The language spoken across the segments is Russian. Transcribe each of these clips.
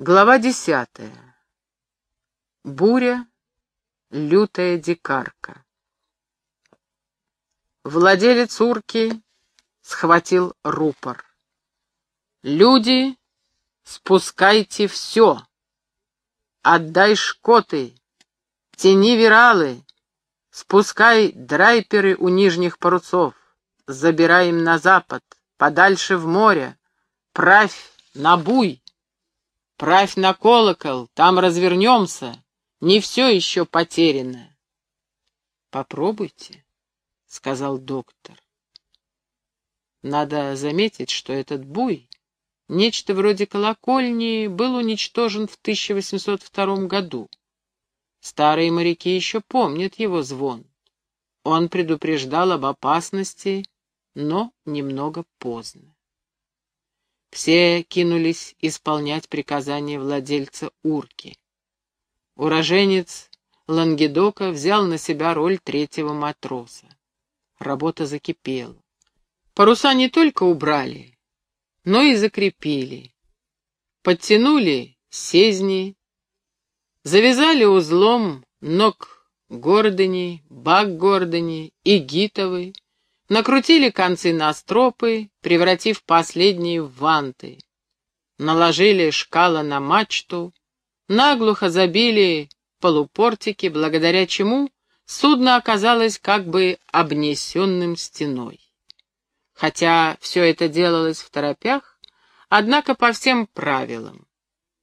Глава десятая. Буря, лютая дикарка. Владелец урки схватил рупор. «Люди, спускайте все! Отдай шкоты, тяни виралы, спускай драйперы у нижних парусов, забираем на запад, подальше в море, правь на буй!» Правь на колокол, там развернемся. Не все еще потеряно. Попробуйте, — сказал доктор. Надо заметить, что этот буй, нечто вроде колокольни, был уничтожен в 1802 году. Старые моряки еще помнят его звон. Он предупреждал об опасности, но немного поздно. Все кинулись исполнять приказания владельца урки. Уроженец Лангедока взял на себя роль третьего матроса. Работа закипела. Паруса не только убрали, но и закрепили. Подтянули сезни, завязали узлом ног Гордони, Бак Гордони и Гитовой, Накрутили концы на стропы, превратив последние в ванты. Наложили шкала на мачту, наглухо забили полупортики, благодаря чему судно оказалось как бы обнесенным стеной. Хотя все это делалось в торопях, однако по всем правилам.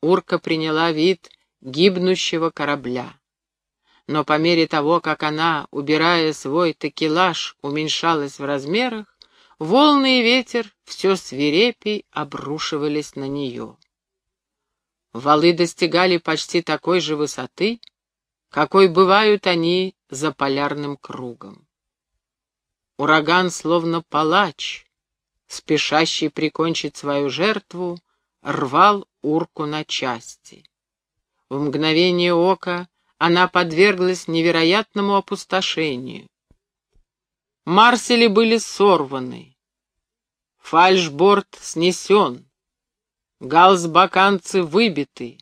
Урка приняла вид гибнущего корабля но по мере того, как она, убирая свой такелаж, уменьшалась в размерах, волны и ветер все свирепей обрушивались на нее. Валы достигали почти такой же высоты, какой бывают они за полярным кругом. Ураган, словно палач, спешащий прикончить свою жертву, рвал урку на части. В мгновение ока она подверглась невероятному опустошению. Марсели были сорваны, фальшборд снесен, галсбаканцы выбиты,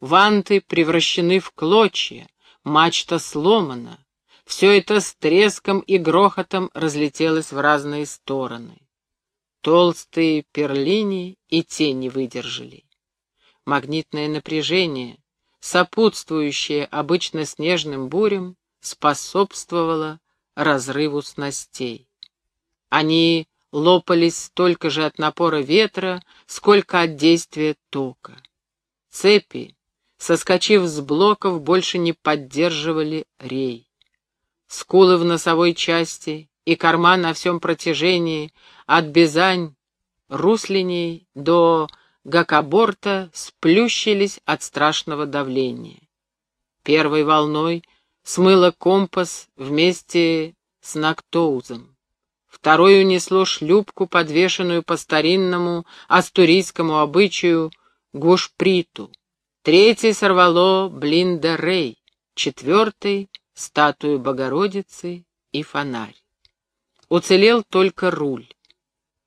ванты превращены в клочья, мачта сломана. Все это с треском и грохотом разлетелось в разные стороны. Толстые перлини и тени выдержали. Магнитное напряжение, сопутствующее обычно снежным бурям, способствовало разрыву снастей. Они лопались столько же от напора ветра, сколько от действия тока. Цепи, соскочив с блоков, больше не поддерживали рей. Скулы в носовой части и корма на всем протяжении от Бизань, Руслиней до гакоборта сплющились от страшного давления. Первой волной смыло компас вместе с Нактоузом. Второй унесло шлюпку, подвешенную по старинному астурийскому обычаю гушприту. Третий сорвало Блинда-Рей, четвертый — статую Богородицы и фонарь. Уцелел только руль.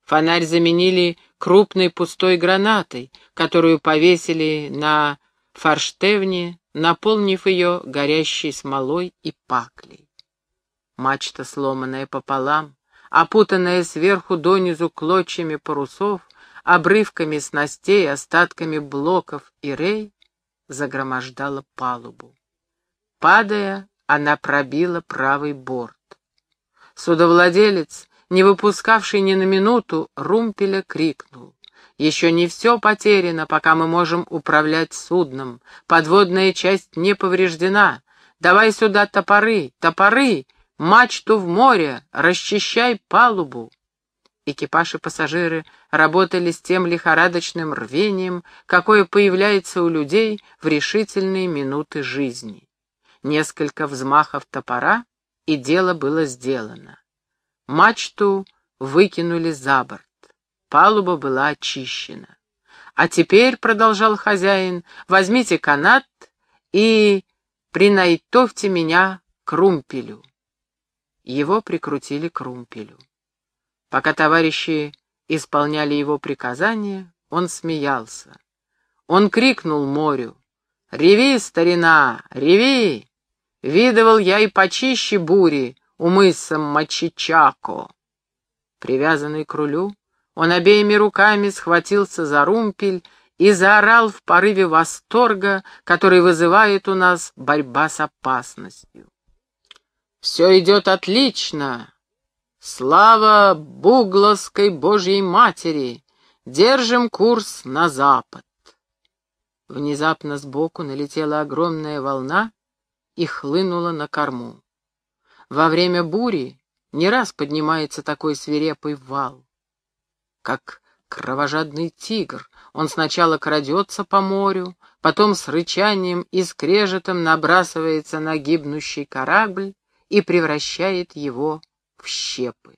Фонарь заменили крупной пустой гранатой, которую повесили на форштевне, наполнив ее горящей смолой и паклей. Мачта, сломанная пополам, опутанная сверху донизу клочьями парусов, обрывками снастей, остатками блоков и рей, загромождала палубу. Падая, она пробила правый борт. Судовладелец не выпускавший ни на минуту, Румпеля крикнул. «Еще не все потеряно, пока мы можем управлять судном. Подводная часть не повреждена. Давай сюда топоры, топоры, мачту в море, расчищай палубу». Экипаж и пассажиры работали с тем лихорадочным рвением, какое появляется у людей в решительные минуты жизни. Несколько взмахов топора, и дело было сделано. Мачту выкинули за борт. Палуба была очищена. «А теперь», — продолжал хозяин, — «возьмите канат и принайтовьте меня к румпелю». Его прикрутили к румпелю. Пока товарищи исполняли его приказания, он смеялся. Он крикнул морю. «Реви, старина, реви! Видывал я и почище бури у мыса Мачичако!» Привязанный к рулю, он обеими руками схватился за румпель и заорал в порыве восторга, который вызывает у нас борьба с опасностью. «Все идет отлично! Слава Бугловской Божьей Матери! Держим курс на запад!» Внезапно сбоку налетела огромная волна и хлынула на корму. Во время бури не раз поднимается такой свирепый вал. Как кровожадный тигр, он сначала крадется по морю, потом с рычанием и скрежетом набрасывается на гибнущий корабль и превращает его в щепы.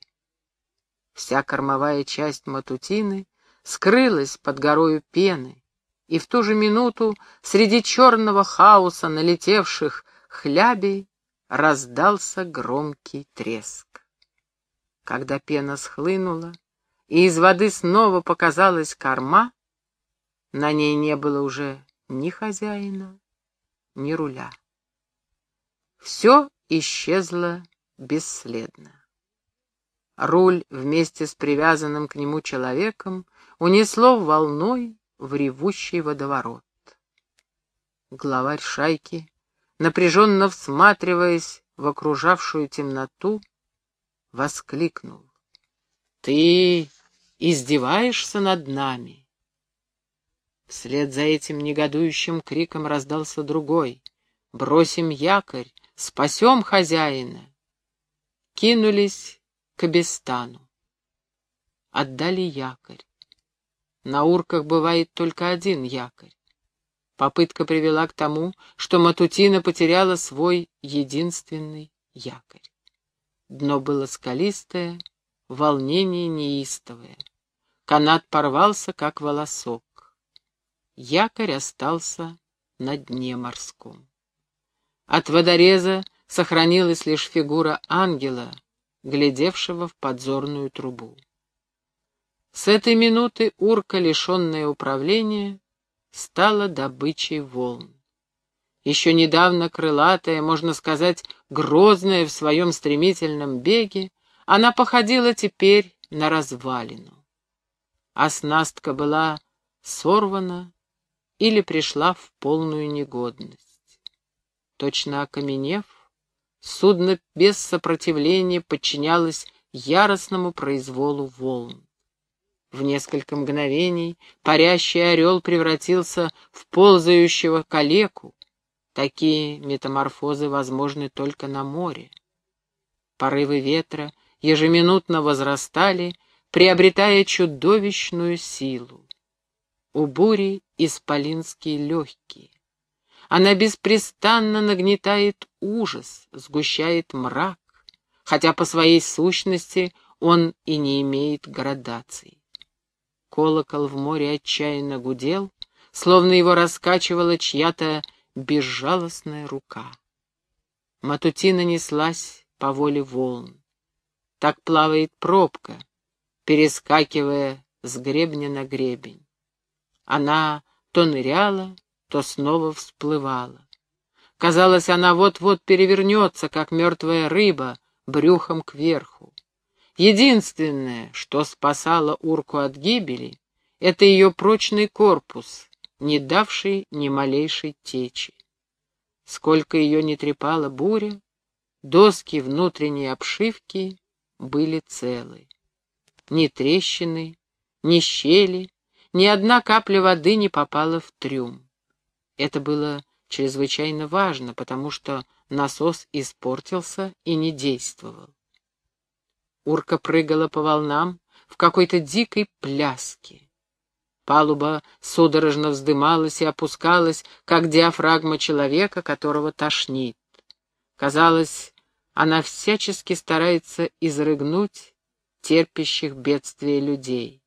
Вся кормовая часть матутины скрылась под горою пены, и в ту же минуту среди черного хаоса налетевших хлябей раздался громкий треск. Когда пена схлынула, и из воды снова показалась корма, на ней не было уже ни хозяина, ни руля. Все исчезло бесследно. Руль вместе с привязанным к нему человеком унесло волной в ревущий водоворот. Главарь шайки, напряженно всматриваясь в окружавшую темноту, воскликнул. «Ты издеваешься над нами?» Вслед за этим негодующим криком раздался другой. «Бросим якорь! Спасем хозяина!» Кинулись к Абистану. Отдали якорь. На урках бывает только один якорь. Попытка привела к тому, что Матутина потеряла свой единственный якорь. Дно было скалистое, волнение неистовое. Канат порвался, как волосок. Якорь остался на дне морском. От водореза сохранилась лишь фигура ангела, глядевшего в подзорную трубу. С этой минуты урка, лишенная управления, стала добычей волн. Еще недавно крылатая, можно сказать, грозная в своем стремительном беге, она походила теперь на развалину. Оснастка была сорвана или пришла в полную негодность. Точно окаменев, судно без сопротивления подчинялось яростному произволу волн. В несколько мгновений парящий орел превратился в ползающего калеку. Такие метаморфозы возможны только на море. Порывы ветра ежеминутно возрастали, приобретая чудовищную силу. У бури исполинские легкие. Она беспрестанно нагнетает ужас, сгущает мрак, хотя по своей сущности он и не имеет градаций. Колокол в море отчаянно гудел, словно его раскачивала чья-то безжалостная рука. Матутина неслась по воле волн. Так плавает пробка, перескакивая с гребня на гребень. Она то ныряла, то снова всплывала. Казалось, она вот-вот перевернется, как мертвая рыба, брюхом кверху. Единственное, что спасало урку от гибели, это ее прочный корпус, не давший ни малейшей течи. Сколько ее не трепала буря, доски внутренней обшивки были целы. Ни трещины, ни щели, ни одна капля воды не попала в трюм. Это было чрезвычайно важно, потому что насос испортился и не действовал. Урка прыгала по волнам в какой-то дикой пляске. Палуба судорожно вздымалась и опускалась, как диафрагма человека, которого тошнит. Казалось, она всячески старается изрыгнуть терпящих бедствия людей.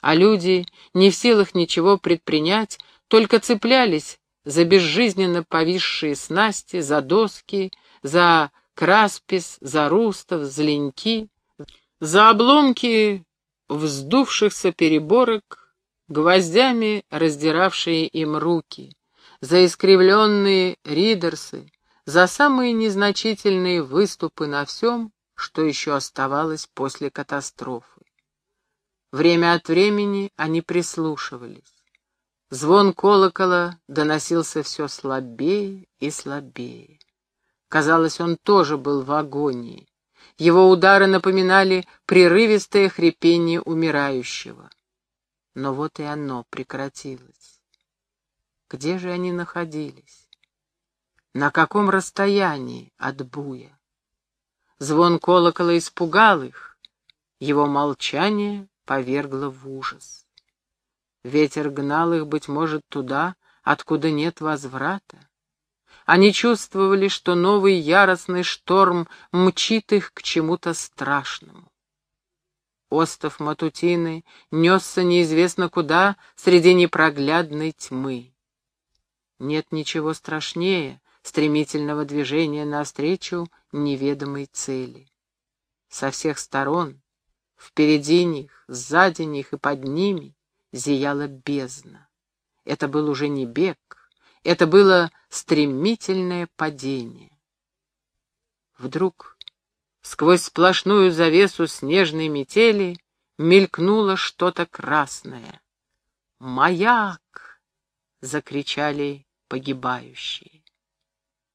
А люди, не в силах ничего предпринять, только цеплялись за безжизненно повисшие снасти, за доски, за краспис, за рустов, за леньки, за обломки вздувшихся переборок гвоздями раздиравшие им руки, за искривленные ридерсы, за самые незначительные выступы на всем, что еще оставалось после катастрофы. Время от времени они прислушивались. Звон колокола доносился все слабее и слабее. Казалось, он тоже был в агонии. Его удары напоминали прерывистое хрипение умирающего. Но вот и оно прекратилось. Где же они находились? На каком расстоянии от буя? Звон колокола испугал их. Его молчание повергло в ужас. Ветер гнал их, быть может, туда, откуда нет возврата. Они чувствовали, что новый яростный шторм мчит их к чему-то страшному. Остов Матутины несся неизвестно куда среди непроглядной тьмы. Нет ничего страшнее стремительного движения навстречу неведомой цели. Со всех сторон, впереди них, сзади них и под ними, зияла бездна. Это был уже не бег, это было стремительное падение. Вдруг сквозь сплошную завесу снежной метели мелькнуло что-то красное. «Маяк!» — закричали погибающие.